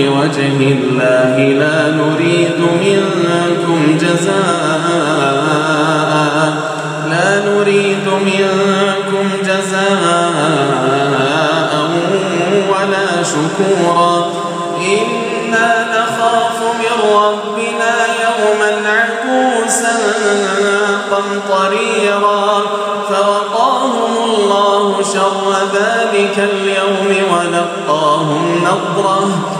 لوجه الله لا نريد منكم جزاء. لا نريد منكم جزاء ولا شكورا. إنا نخاف من ربنا يوما عكوسا قمطريرا. فوقاهم الله شر ذلك اليوم ولقاهم نضرة.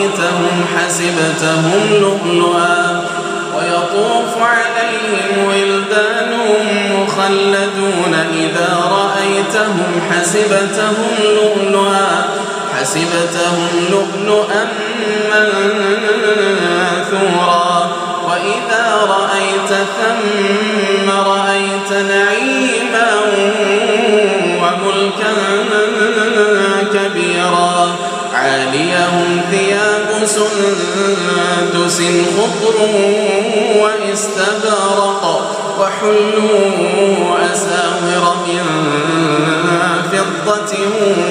رأيتهم حسبتهم لؤلؤا ويطوف عليهم ولدان مخلدون إذا رأيتهم حسبتهم لؤلؤا حسبتهم لؤلؤا منثورا وإذا رأيت ثم رأيت نعيما وملكا سندس خضر واستبرق وحلوا أساور من فضة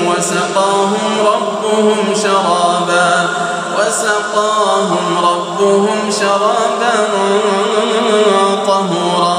وسقاهم ربهم شرابا وسقاهم ربهم شرابا طهورا.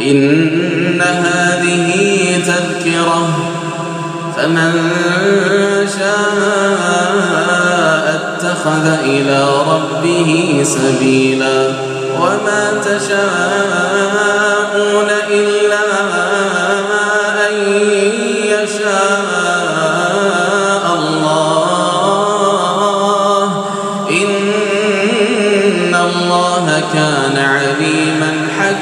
إن هذه تذكرة فمن شاء اتخذ إلى ربه سبيلا. وما تشاءون إلا أن يشاء الله. إن الله كان عليما